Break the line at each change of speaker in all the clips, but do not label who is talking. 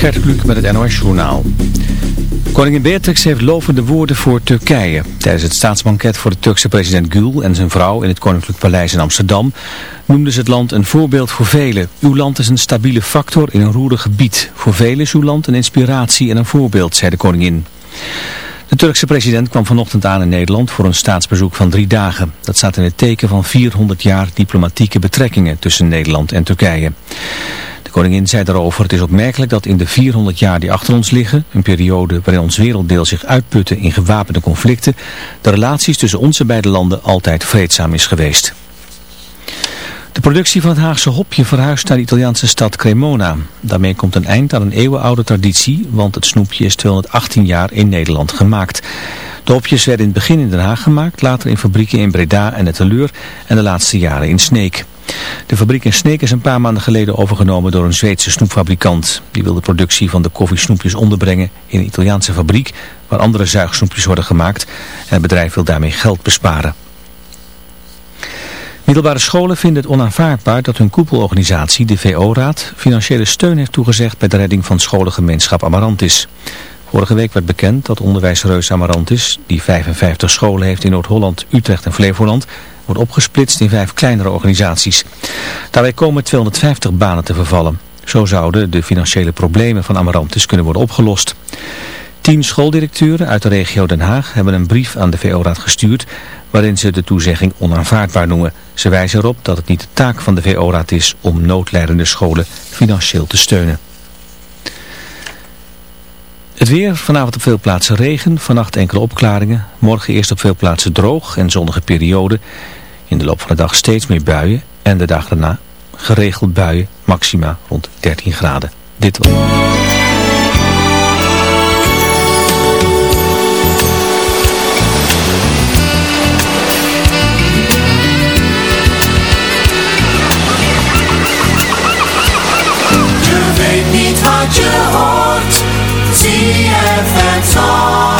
Gert Kluk met het NOS Journaal. Koningin Beatrix heeft lovende woorden voor Turkije. Tijdens het staatsbanket voor de Turkse president Gül en zijn vrouw in het Koninklijk Paleis in Amsterdam noemden ze het land een voorbeeld voor velen. Uw land is een stabiele factor in een roerig gebied. Voor velen is uw land een inspiratie en een voorbeeld, zei de koningin. De Turkse president kwam vanochtend aan in Nederland voor een staatsbezoek van drie dagen. Dat staat in het teken van 400 jaar diplomatieke betrekkingen tussen Nederland en Turkije. De koningin zei daarover, het is opmerkelijk dat in de 400 jaar die achter ons liggen, een periode waarin ons werelddeel zich uitputte in gewapende conflicten, de relaties tussen onze beide landen altijd vreedzaam is geweest. De productie van het Haagse hopje verhuist naar de Italiaanse stad Cremona. Daarmee komt een eind aan een eeuwenoude traditie, want het snoepje is 218 jaar in Nederland gemaakt. De hopjes werden in het begin in Den Haag gemaakt, later in fabrieken in Breda en Etteleur en de laatste jaren in Sneek. De fabriek in Sneek is een paar maanden geleden overgenomen door een Zweedse snoepfabrikant. Die wil de productie van de koffiesnoepjes onderbrengen in een Italiaanse fabriek waar andere zuigsnoepjes worden gemaakt. En het bedrijf wil daarmee geld besparen. Middelbare scholen vinden het onaanvaardbaar dat hun koepelorganisatie, de VO-raad, financiële steun heeft toegezegd bij de redding van scholengemeenschap Amarantis. Vorige week werd bekend dat onderwijsreus Amarantis, die 55 scholen heeft in Noord-Holland, Utrecht en Flevoland, wordt opgesplitst in vijf kleinere organisaties. Daarbij komen 250 banen te vervallen. Zo zouden de financiële problemen van Amarantis kunnen worden opgelost. Tien schooldirecteuren uit de regio Den Haag hebben een brief aan de VO-raad gestuurd waarin ze de toezegging onaanvaardbaar noemen. Ze wijzen erop dat het niet de taak van de VO-raad is om noodlijdende scholen financieel te steunen. Het weer, vanavond op veel plaatsen regen, vannacht enkele opklaringen. Morgen eerst op veel plaatsen droog en zonnige periode. In de loop van de dag steeds meer buien en de dag daarna geregeld buien, maxima rond 13 graden. Dit was...
Zie het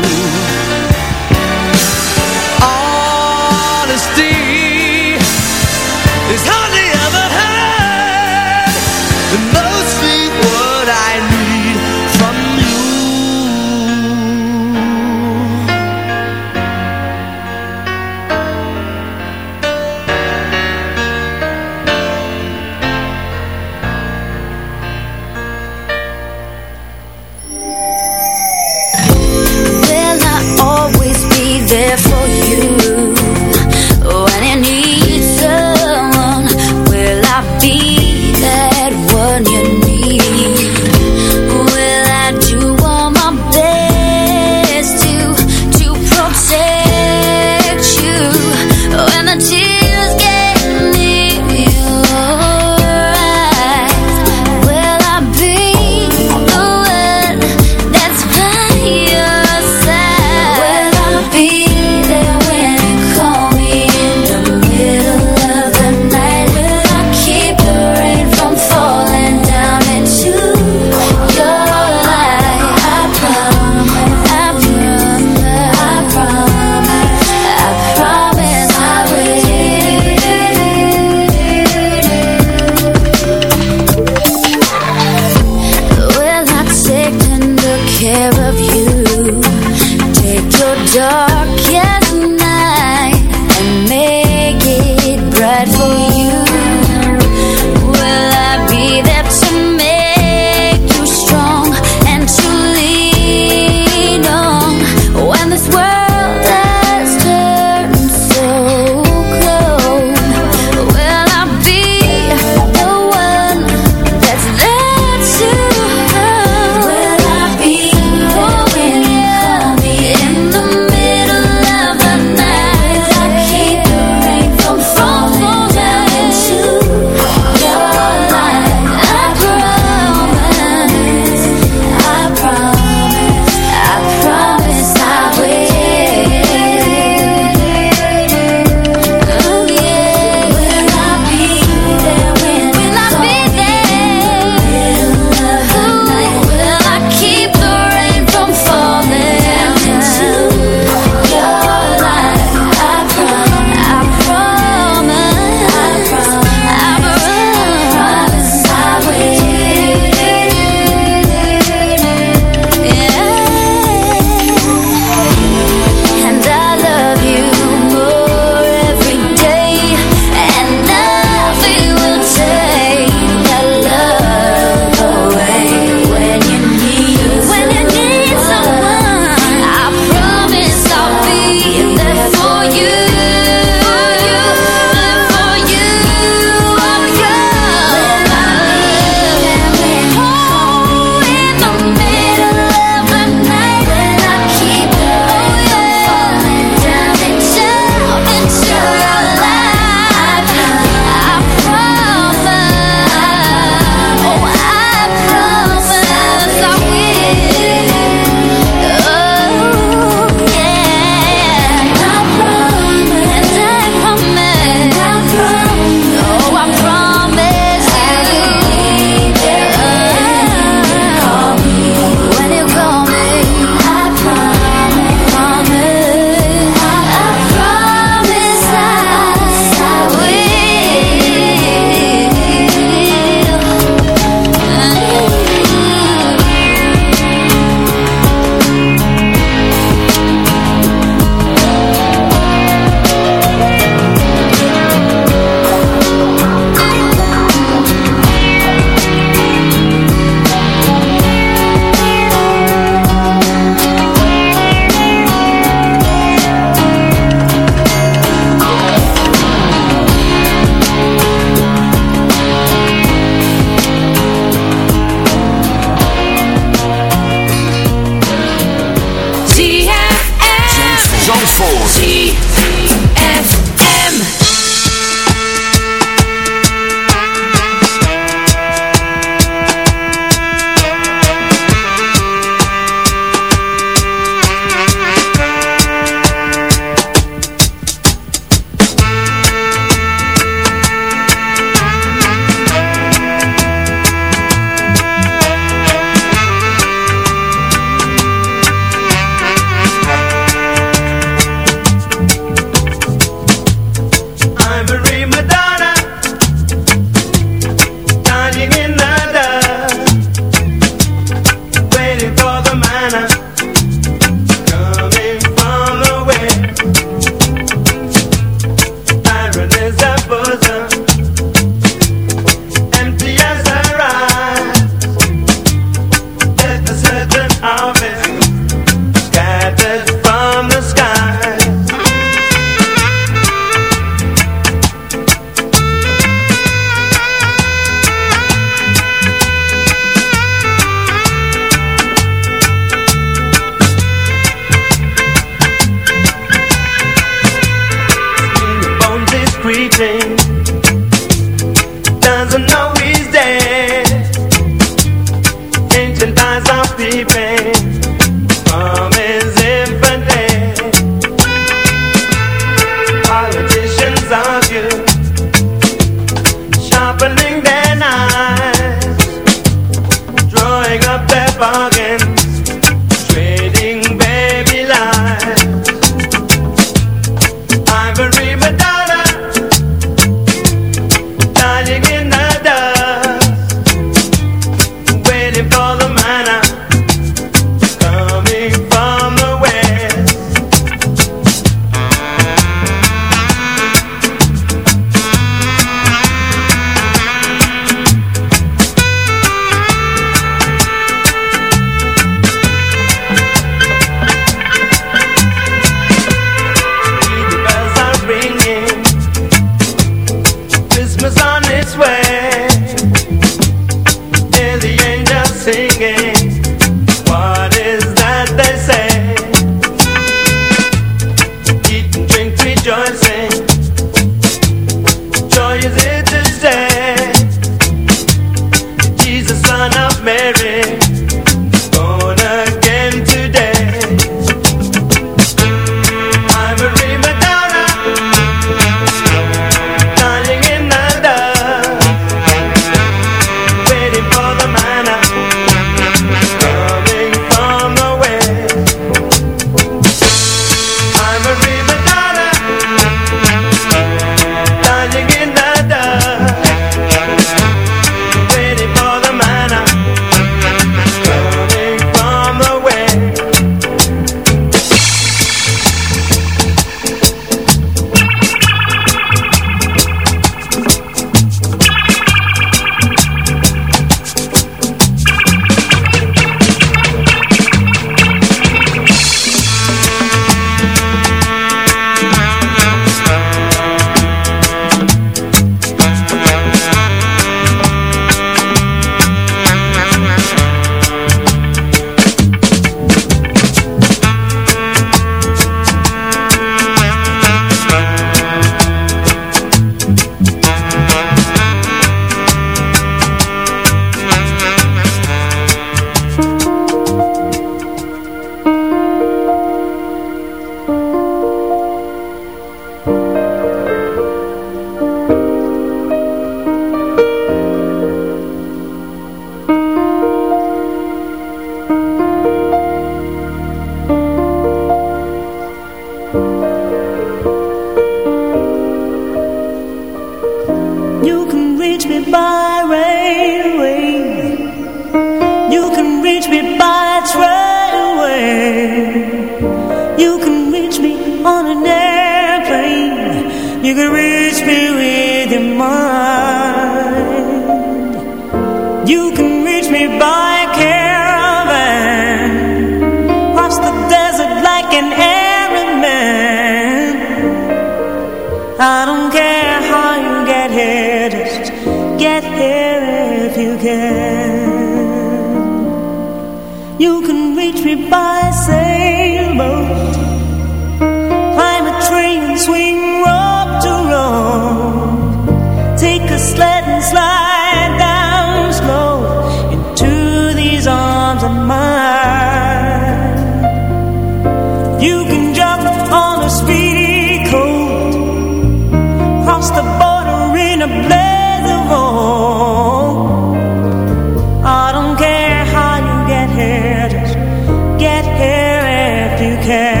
on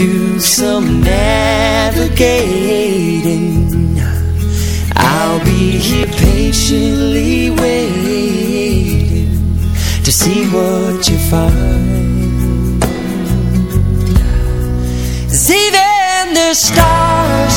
do some navigating. I'll be here patiently waiting To see what you find. See then the stars,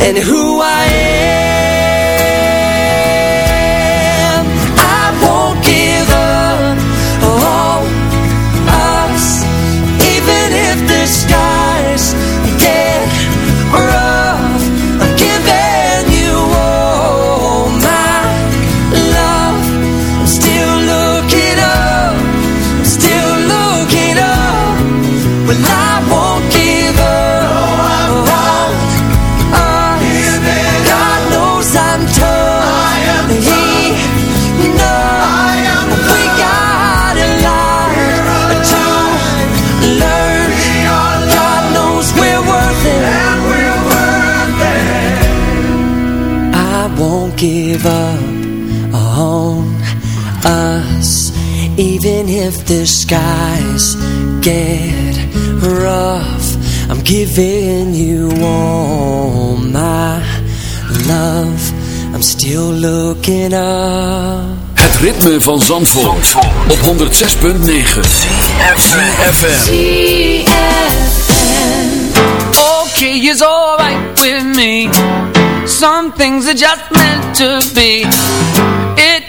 and who I if the skies get rough I'm giving you all my love. I'm still looking up.
Het ritme van Zandvoort, op 106.9 FM
Okay, it's alright with me. Some things are just meant to be.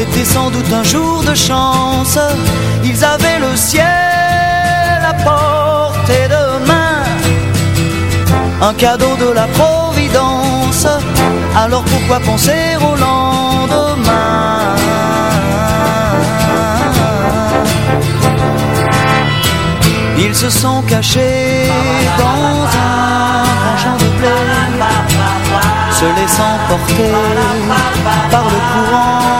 C'était sans doute un jour de chance. Ils avaient le ciel à portée de main, un cadeau de la Providence. Alors pourquoi penser au lendemain? Ils se sont cachés dans un grand de blé se laissant porter par le courant,